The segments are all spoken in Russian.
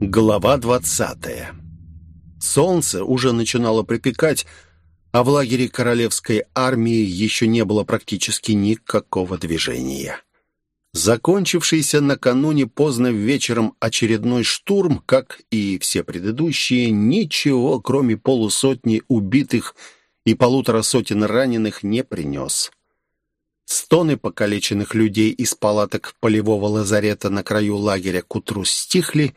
Глава двадцатая. Солнце уже начинало припекать, а в лагере королевской армии еще не было практически никакого движения. Закончившийся накануне поздно вечером очередной штурм, как и все предыдущие, ничего, кроме полусотни убитых и полутора сотен раненых, не принес. Стоны покалеченных людей из палаток полевого лазарета на краю лагеря к утру стихли,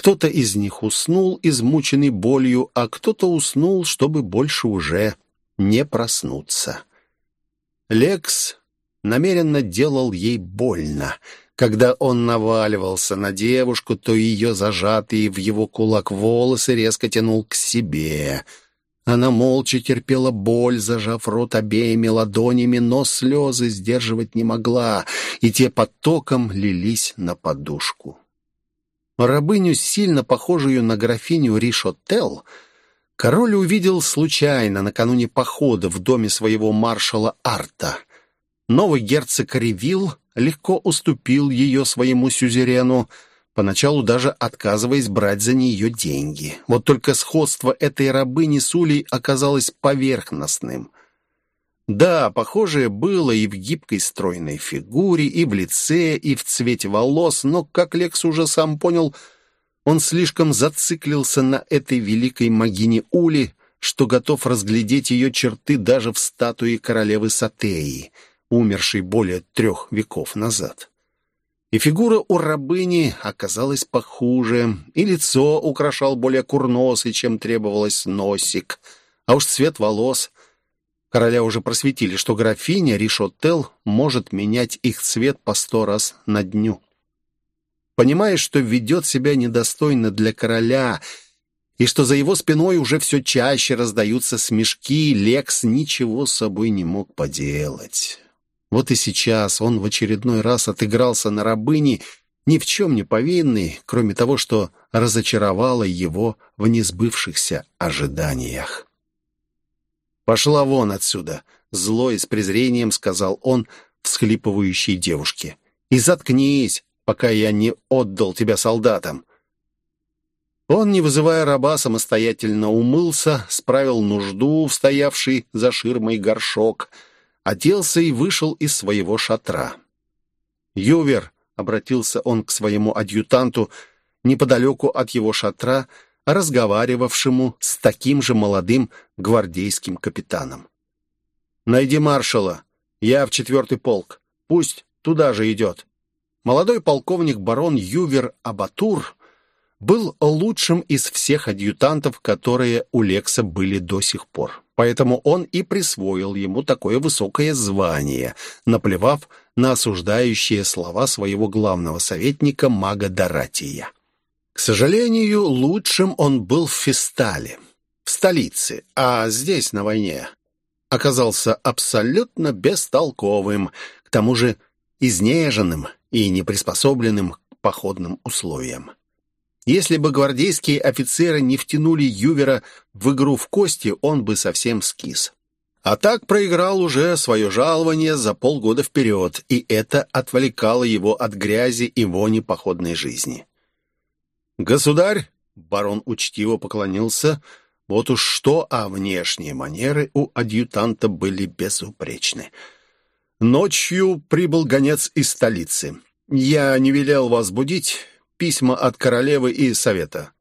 кто-то из них уснул, измученный болью, а кто-то уснул, чтобы больше уже не проснуться. Лекс намеренно делал ей больно. Когда он наваливался на девушку, то ее зажатые в его кулак волосы резко тянул к себе — она молча терпела боль, зажав рот обеими ладонями, но слезы сдерживать не могла, и те потоком лились на подушку. Рабыню, сильно похожую на графиню Ришотел, король увидел случайно накануне похода в доме своего маршала Арта. Новый герцог Ревил легко уступил ее своему сюзерену, поначалу даже отказываясь брать за нее деньги. Вот только сходство этой рабыни с Улей оказалось поверхностным. Да, похожее было и в гибкой стройной фигуре, и в лице, и в цвете волос, но, как Лекс уже сам понял, он слишком зациклился на этой великой могине Ули, что готов разглядеть ее черты даже в статуе королевы Сатеи, умершей более трех веков назад. И фигура у рабыни оказалась похуже, и лицо украшал более курносый, чем требовалось носик, а уж цвет волос. Короля уже просветили, что графиня Ришотел может менять их цвет по сто раз на дню. Понимая, что ведет себя недостойно для короля, и что за его спиной уже все чаще раздаются смешки, Лекс ничего с собой не мог поделать. Вот и сейчас он в очередной раз отыгрался на рабыне, ни в чем не повинный, кроме того, что разочаровало его в несбывшихся ожиданиях. «Пошла вон отсюда!» — зло и с презрением сказал он всхлипывающей девушке. «И заткнись, пока я не отдал тебя солдатам!» Он, не вызывая раба, самостоятельно умылся, справил нужду в стоявший за ширмой горшок — оделся и вышел из своего шатра. «Ювер», — обратился он к своему адъютанту, неподалеку от его шатра, разговаривавшему с таким же молодым гвардейским капитаном. «Найди маршала. Я в четвертый полк. Пусть туда же идет». Молодой полковник барон Ювер Абатур был лучшим из всех адъютантов, которые у Лекса были до сих пор. Поэтому он и присвоил ему такое высокое звание, наплевав на осуждающие слова своего главного советника мага Доратия. К сожалению, лучшим он был в Фистале, в столице, а здесь, на войне, оказался абсолютно бестолковым, к тому же изнеженным и неприспособленным к походным условиям. Если бы гвардейские офицеры не втянули Ювера в игру в кости, он бы совсем скис. А так проиграл уже свое жалование за полгода вперед, и это отвлекало его от грязи и вони походной жизни. «Государь!» — барон учтиво поклонился. Вот уж что, а внешние манеры у адъютанта были безупречны. Ночью прибыл гонец из столицы. Я не велел вас будить, письма от королевы и совета.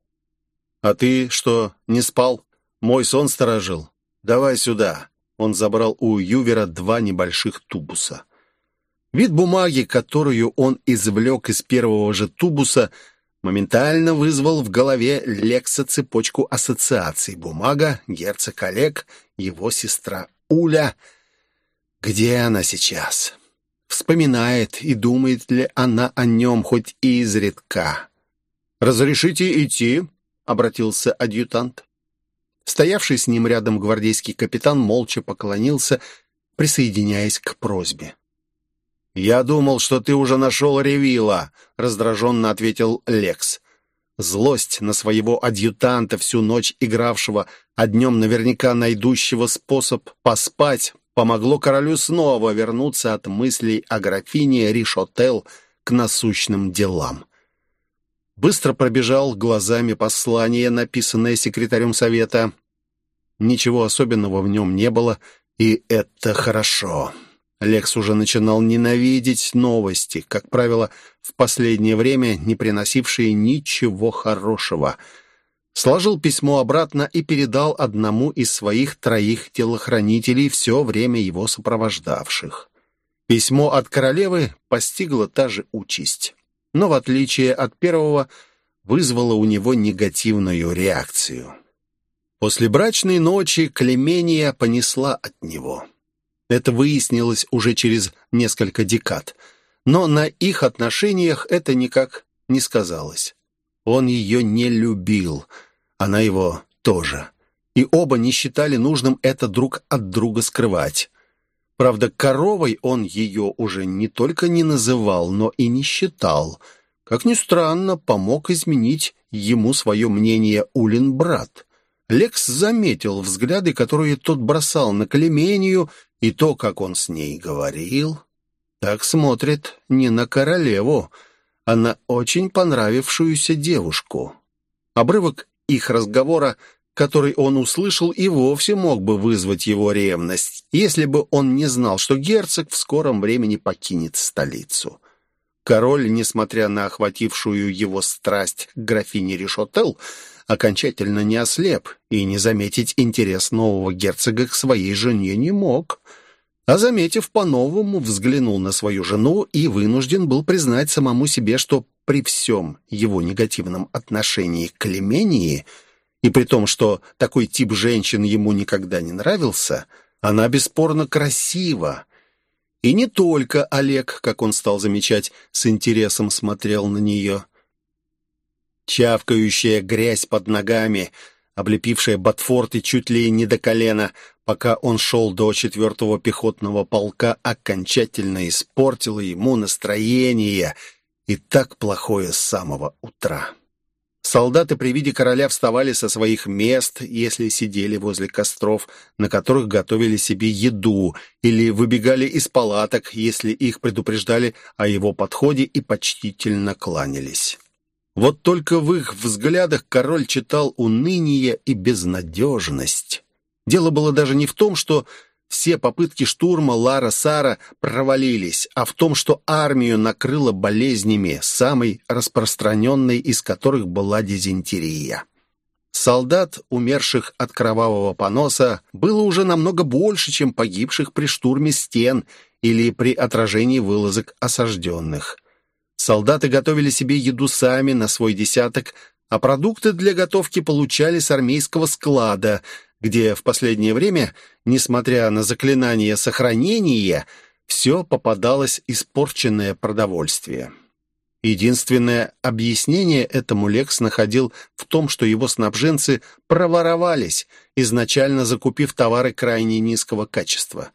А ты что, не спал? Мой сон сторожил. Давай сюда. Он забрал у Ювера два небольших тубуса. Вид бумаги, которую он извлек из первого же тубуса, моментально вызвал в голове Лекса цепочку ассоциаций. Бумага, герцог Олег, его сестра Уля. Где она сейчас? Вспоминает и думает ли она о нем хоть изредка. «Разрешите идти?» — обратился адъютант. Стоявший с ним рядом гвардейский капитан молча поклонился, присоединяясь к просьбе. «Я думал, что ты уже нашел Ревила», — раздраженно ответил Лекс. Злость на своего адъютанта, всю ночь игравшего, а днем наверняка найдущего способ поспать, помогло королю снова вернуться от мыслей о графине Ришотел к насущным делам. Быстро пробежал глазами послание, написанное секретарем совета. Ничего особенного в нем не было, и это хорошо. Лекс уже начинал ненавидеть новости, как правило, в последнее время не приносившие ничего хорошего. Сложил письмо обратно и передал одному из своих троих телохранителей, все время его сопровождавших. Письмо от королевы постигло та же участь но, в отличие от первого, вызвало у него негативную реакцию. После брачной ночи Клемения понесла от него. Это выяснилось уже через несколько декад, но на их отношениях это никак не сказалось. Он ее не любил, она его тоже. И оба не считали нужным это друг от друга скрывать. Правда, коровой он ее уже не только не называл, но и не считал. Как ни странно, помог изменить ему свое мнение Улин брат. Лекс заметил взгляды, которые тот бросал на Клемению, и то, как он с ней говорил. Так смотрит не на королеву, а на очень понравившуюся девушку. Обрывок их разговора который он услышал, и вовсе мог бы вызвать его ревность, если бы он не знал, что герцог в скором времени покинет столицу. Король, несмотря на охватившую его страсть к графине Решотел, окончательно не ослеп и не заметить интерес нового герцога к своей жене не мог. А заметив по-новому, взглянул на свою жену и вынужден был признать самому себе, что при всем его негативном отношении к Клемении – и при том, что такой тип женщин ему никогда не нравился, она бесспорно красива. И не только Олег, как он стал замечать, с интересом смотрел на нее. Чавкающая грязь под ногами, облепившая Ботфорты чуть ли не до колена, пока он шел до четвертого пехотного полка, окончательно испортила ему настроение, и так плохое с самого утра. Солдаты при виде короля вставали со своих мест, если сидели возле костров, на которых готовили себе еду, или выбегали из палаток, если их предупреждали о его подходе и почтительно кланялись. Вот только в их взглядах король читал уныние и безнадежность. Дело было даже не в том, что все попытки штурма Лара-Сара провалились, а в том, что армию накрыло болезнями, самой распространенной из которых была дизентерия. Солдат, умерших от кровавого поноса, было уже намного больше, чем погибших при штурме стен или при отражении вылазок осажденных. Солдаты готовили себе еду сами на свой десяток, а продукты для готовки получали с армейского склада – где в последнее время, несмотря на заклинание сохранения, все попадалось испорченное продовольствие. Единственное объяснение этому Лекс находил в том, что его снабженцы проворовались, изначально закупив товары крайне низкого качества.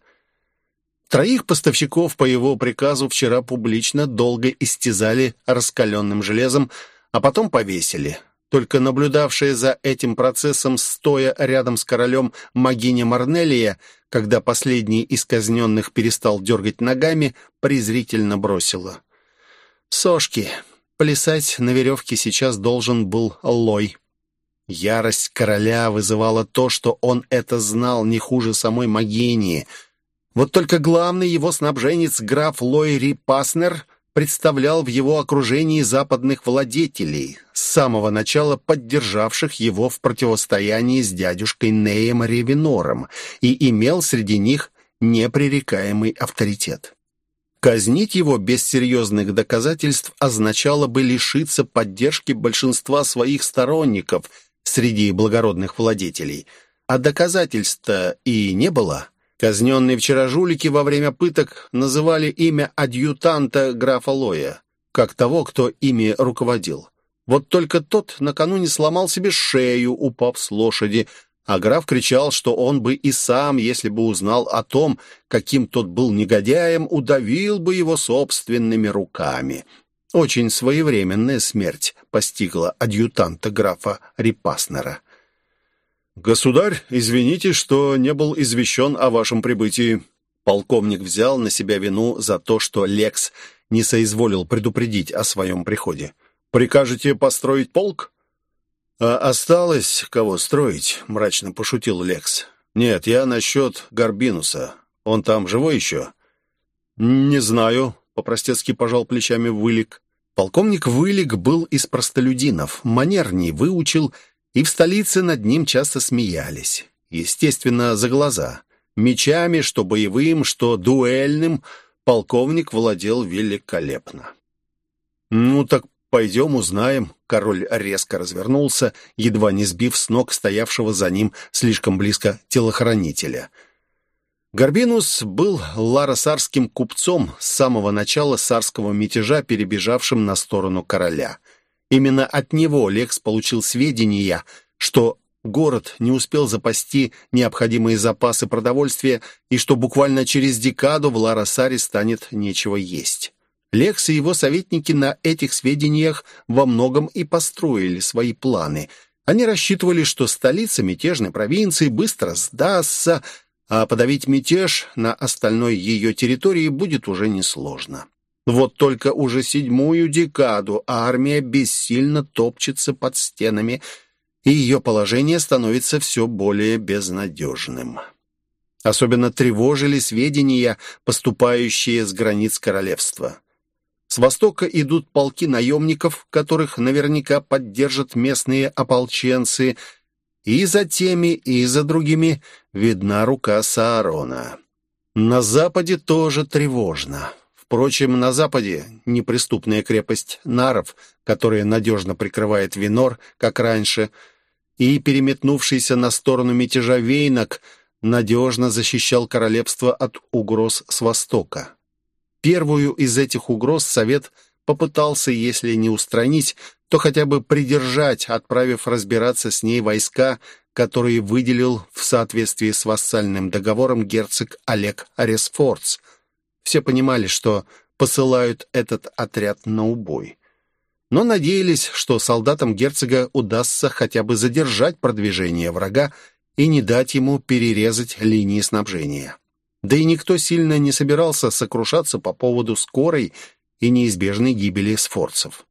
Троих поставщиков по его приказу вчера публично долго истязали раскаленным железом, а потом повесили – только наблюдавшая за этим процессом, стоя рядом с королем магиня Марнелия, когда последний из казненных перестал дергать ногами, презрительно бросила. «Сошки, плясать на веревке сейчас должен был Лой». Ярость короля вызывала то, что он это знал не хуже самой Магинии. Вот только главный его снабженец граф Лойри Паснер представлял в его окружении западных владетелей, с самого начала поддержавших его в противостоянии с дядюшкой Неем Ревенором, и имел среди них непререкаемый авторитет. Казнить его без серьезных доказательств означало бы лишиться поддержки большинства своих сторонников среди благородных владетелей, а доказательств-то и не было – Казненные вчера жулики во время пыток называли имя адъютанта графа Лоя, как того, кто ими руководил. Вот только тот накануне сломал себе шею, упав с лошади, а граф кричал, что он бы и сам, если бы узнал о том, каким тот был негодяем, удавил бы его собственными руками. Очень своевременная смерть постигла адъютанта графа Репаснера. «Государь, извините, что не был извещен о вашем прибытии». Полковник взял на себя вину за то, что Лекс не соизволил предупредить о своем приходе. «Прикажете построить полк?» «А осталось кого строить?» — мрачно пошутил Лекс. «Нет, я насчет Горбинуса. Он там живой еще?» «Не знаю», — по-простецки пожал плечами Вылик. Полковник Вылик был из простолюдинов, манерней выучил, и в столице над ним часто смеялись. Естественно, за глаза. Мечами, что боевым, что дуэльным, полковник владел великолепно. «Ну так пойдем узнаем». Король резко развернулся, едва не сбив с ног стоявшего за ним слишком близко телохранителя. Горбинус был ларосарским купцом с самого начала сарского мятежа, перебежавшим на сторону короля. Именно от него Лекс получил сведения, что город не успел запасти необходимые запасы продовольствия и что буквально через декаду в Ларосаре станет нечего есть. Лекс и его советники на этих сведениях во многом и построили свои планы. Они рассчитывали, что столица мятежной провинции быстро сдастся, а подавить мятеж на остальной ее территории будет уже несложно. Вот только уже седьмую декаду армия бессильно топчется под стенами, и ее положение становится все более безнадежным. Особенно тревожили сведения, поступающие с границ королевства. С востока идут полки наемников, которых наверняка поддержат местные ополченцы, и за теми, и за другими видна рука Саарона. На западе тоже тревожно. Впрочем, на западе неприступная крепость Наров, которая надежно прикрывает Винор, как раньше, и переметнувшийся на сторону мятежа Вейнок надежно защищал королевство от угроз с востока. Первую из этих угроз Совет попытался, если не устранить, то хотя бы придержать, отправив разбираться с ней войска, которые выделил в соответствии с вассальным договором герцог Олег Аресфордс. Все понимали, что посылают этот отряд на убой. Но надеялись, что солдатам герцога удастся хотя бы задержать продвижение врага и не дать ему перерезать линии снабжения. Да и никто сильно не собирался сокрушаться по поводу скорой и неизбежной гибели сфорцев.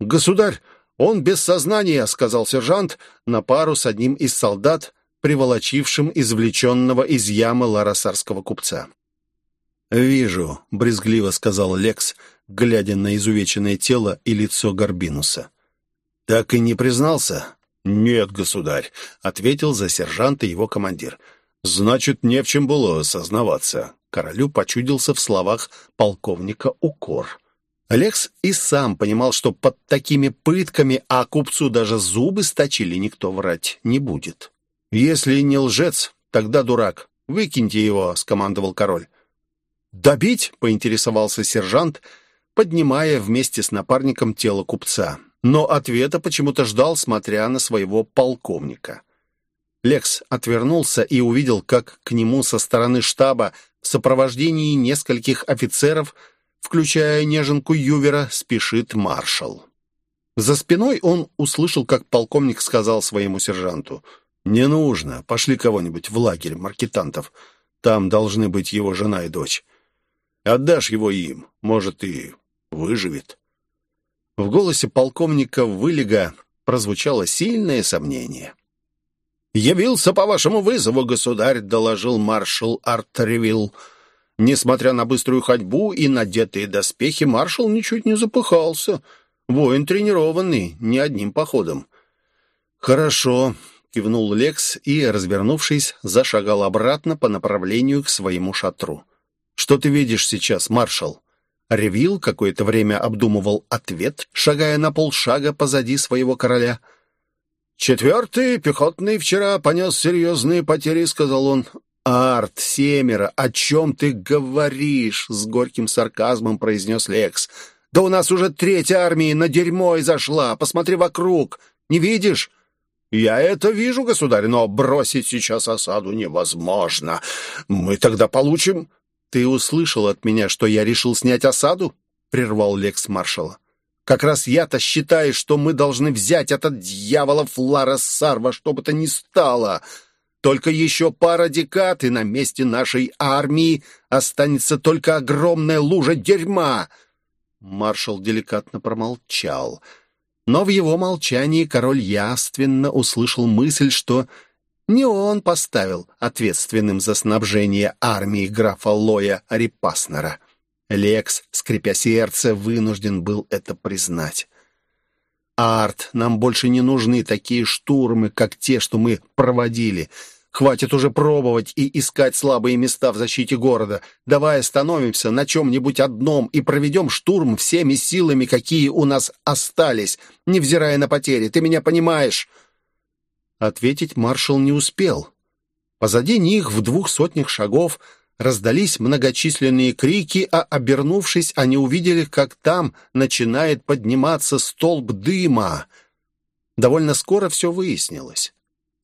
«Государь, он без сознания», — сказал сержант на пару с одним из солдат, приволочившим извлеченного из ямы ларосарского купца. «Вижу», — брезгливо сказал Лекс, глядя на изувеченное тело и лицо Горбинуса. «Так и не признался?» «Нет, государь», — ответил за сержанта его командир. Значит, не в чем было сознаваться. Королю почудился в словах полковника укор. Алекс и сам понимал, что под такими пытками, а купцу даже зубы сточили, никто врать не будет. «Если не лжец, тогда дурак. Выкиньте его», — скомандовал король. «Добить?» — поинтересовался сержант, поднимая вместе с напарником тело купца. Но ответа почему-то ждал, смотря на своего полковника. Лекс отвернулся и увидел, как к нему со стороны штаба в сопровождении нескольких офицеров, включая неженку Ювера, спешит маршал. За спиной он услышал, как полковник сказал своему сержанту, «Не нужно, пошли кого-нибудь в лагерь маркетантов, там должны быть его жена и дочь. Отдашь его им, может, и выживет». В голосе полковника Вылега прозвучало сильное сомнение. «Явился по вашему вызову, государь», — доложил маршал Артревилл. Несмотря на быструю ходьбу и надетые доспехи, маршал ничуть не запыхался. Воин тренированный, не одним походом. «Хорошо», — кивнул Лекс и, развернувшись, зашагал обратно по направлению к своему шатру. «Что ты видишь сейчас, маршал?» Ревил какое-то время обдумывал ответ, шагая на полшага позади своего короля — «Четвертый пехотный вчера понес серьезные потери», — сказал он. «Арт, семеро, о чем ты говоришь?» — с горьким сарказмом произнес Лекс. «Да у нас уже третья армия на дерьмо и зашла. Посмотри вокруг. Не видишь?» «Я это вижу, государь, но бросить сейчас осаду невозможно. Мы тогда получим...» «Ты услышал от меня, что я решил снять осаду?» — прервал Лекс маршала. Как раз я-то считаю, что мы должны взять этот дьяволов Лара Сарва, что бы то ни стало. Только еще пара декад, и на месте нашей армии останется только огромная лужа дерьма. Маршал деликатно промолчал. Но в его молчании король яственно услышал мысль, что не он поставил ответственным за снабжение армии графа Лоя Репаснера. Лекс, скрипя сердце, вынужден был это признать. «Арт, нам больше не нужны такие штурмы, как те, что мы проводили. Хватит уже пробовать и искать слабые места в защите города. Давай остановимся на чем-нибудь одном и проведем штурм всеми силами, какие у нас остались, невзирая на потери. Ты меня понимаешь?» Ответить маршал не успел. Позади них в двух сотнях шагов раздались многочисленные крики, а, обернувшись, они увидели, как там начинает подниматься столб дыма. Довольно скоро все выяснилось.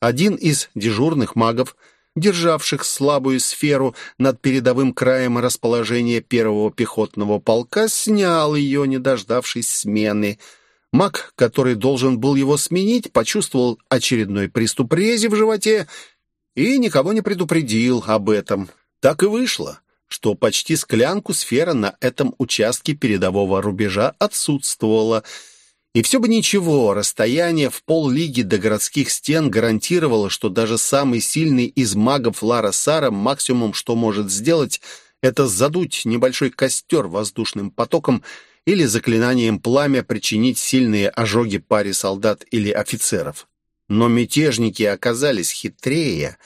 Один из дежурных магов, державших слабую сферу над передовым краем расположения первого пехотного полка, снял ее, не дождавшись смены — Маг, который должен был его сменить, почувствовал очередной приступ рези в животе и никого не предупредил об этом. Так и вышло, что почти склянку сфера на этом участке передового рубежа отсутствовала. И все бы ничего, расстояние в поллиги до городских стен гарантировало, что даже самый сильный из магов Лара Сара максимум, что может сделать, это задуть небольшой костер воздушным потоком или заклинанием пламя причинить сильные ожоги паре солдат или офицеров. Но мятежники оказались хитрее.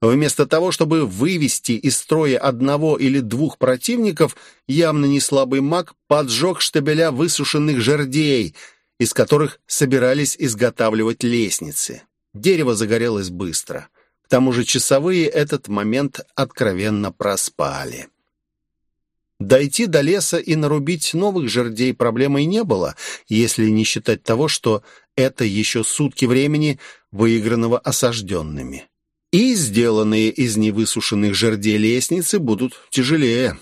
Вместо того, чтобы вывести из строя одного или двух противников, явно не слабый маг поджег штабеля высушенных жердей, из которых собирались изготавливать лестницы. Дерево загорелось быстро. К тому же часовые этот момент откровенно проспали. Дойти до леса и нарубить новых жердей проблемой не было, если не считать того, что это еще сутки времени, выигранного осажденными. И сделанные из невысушенных жердей лестницы будут тяжелее.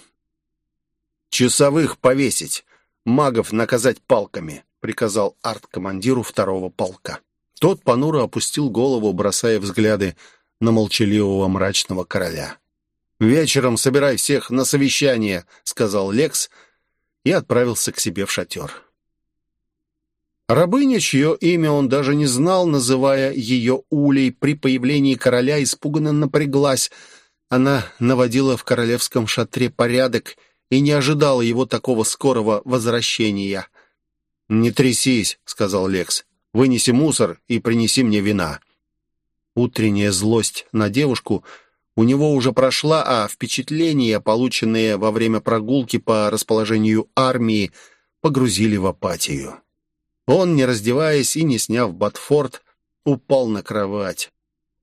«Часовых повесить, магов наказать палками», — приказал арт-командиру второго полка. Тот понуро опустил голову, бросая взгляды на молчаливого мрачного короля. «Вечером собирай всех на совещание», — сказал Лекс и отправился к себе в шатер. Рабыня, чье имя он даже не знал, называя ее Улей, при появлении короля испуганно напряглась. Она наводила в королевском шатре порядок и не ожидала его такого скорого возвращения. «Не трясись», — сказал Лекс. «Вынеси мусор и принеси мне вина». Утренняя злость на девушку — у него уже прошла, а впечатления, полученные во время прогулки по расположению армии, погрузили в апатию. Он, не раздеваясь и не сняв ботфорд, упал на кровать.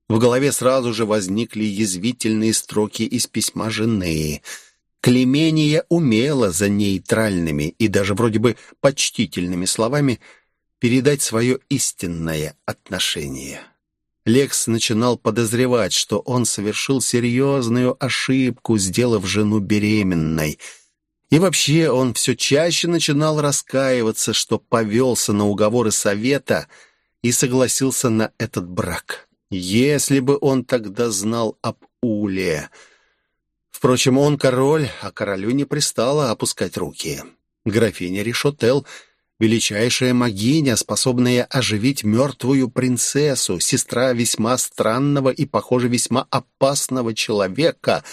В голове сразу же возникли язвительные строки из письма жены. Клемения умела за нейтральными и даже вроде бы почтительными словами передать свое истинное отношение. Лекс начинал подозревать, что он совершил серьезную ошибку, сделав жену беременной. И вообще он все чаще начинал раскаиваться, что повелся на уговоры совета и согласился на этот брак. Если бы он тогда знал об Уле... Впрочем, он король, а королю не пристало опускать руки. Графиня Ришотел величайшая магиня, способная оживить мертвую принцессу, сестра весьма странного и, похоже, весьма опасного человека,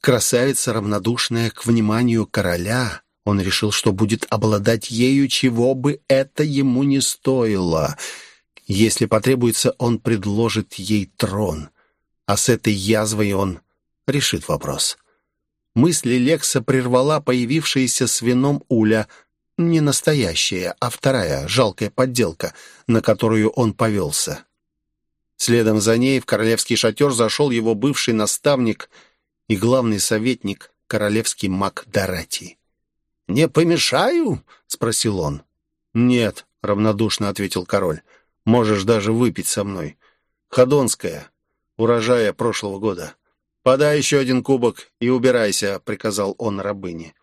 красавица, равнодушная к вниманию короля. Он решил, что будет обладать ею, чего бы это ему не стоило. Если потребуется, он предложит ей трон, а с этой язвой он решит вопрос. Мысли Лекса прервала появившаяся с вином Уля — не настоящая, а вторая, жалкая подделка, на которую он повелся. Следом за ней в королевский шатер зашел его бывший наставник и главный советник, королевский маг Дорати. «Не помешаю?» — спросил он. «Нет», — равнодушно ответил король. «Можешь даже выпить со мной. Ходонская, урожая прошлого года. Подай еще один кубок и убирайся», — приказал он рабыне.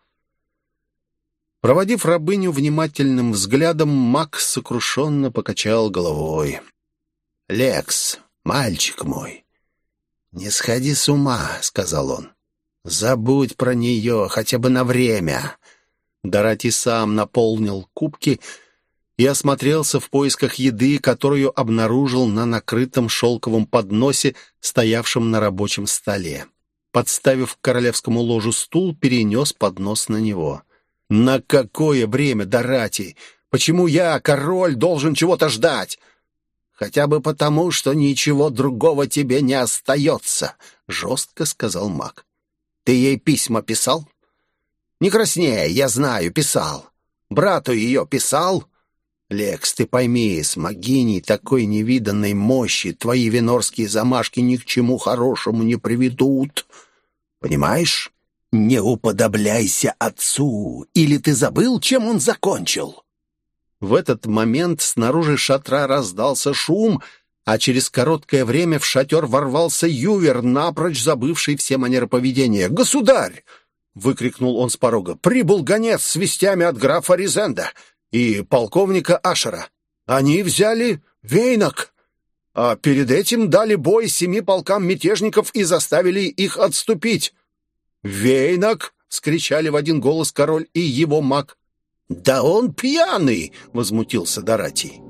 Проводив рабыню внимательным взглядом, Макс сокрушенно покачал головой. «Лекс, мальчик мой, не сходи с ума», — сказал он. «Забудь про нее хотя бы на время. Дорати сам наполнил кубки и осмотрелся в поисках еды, которую обнаружил на накрытом шелковом подносе, стоявшем на рабочем столе. Подставив к королевскому ложу стул, перенес поднос на него. «На какое время, Дорати? Почему я, король, должен чего-то ждать?» «Хотя бы потому, что ничего другого тебе не остается», — жестко сказал маг. «Ты ей письма писал?» «Не краснее, я знаю, писал. Брату ее писал?» «Лекс, ты пойми, с могиней такой невиданной мощи твои венорские замашки ни к чему хорошему не приведут. Понимаешь? Не уподобляйся отцу, или ты забыл, чем он закончил?» В этот момент снаружи шатра раздался шум, а через короткое время в шатер ворвался Ювер, напрочь забывший все манеры поведения. «Государь!» — выкрикнул он с порога. «Прибыл гонец с вестями от графа Ризенда и полковника Ашера. Они взяли Вейнок, а перед этим дали бой семи полкам мятежников и заставили их отступить. «Вейнок!» — скричали в один голос король и его маг. «Да он пьяный!» — возмутился Доратий.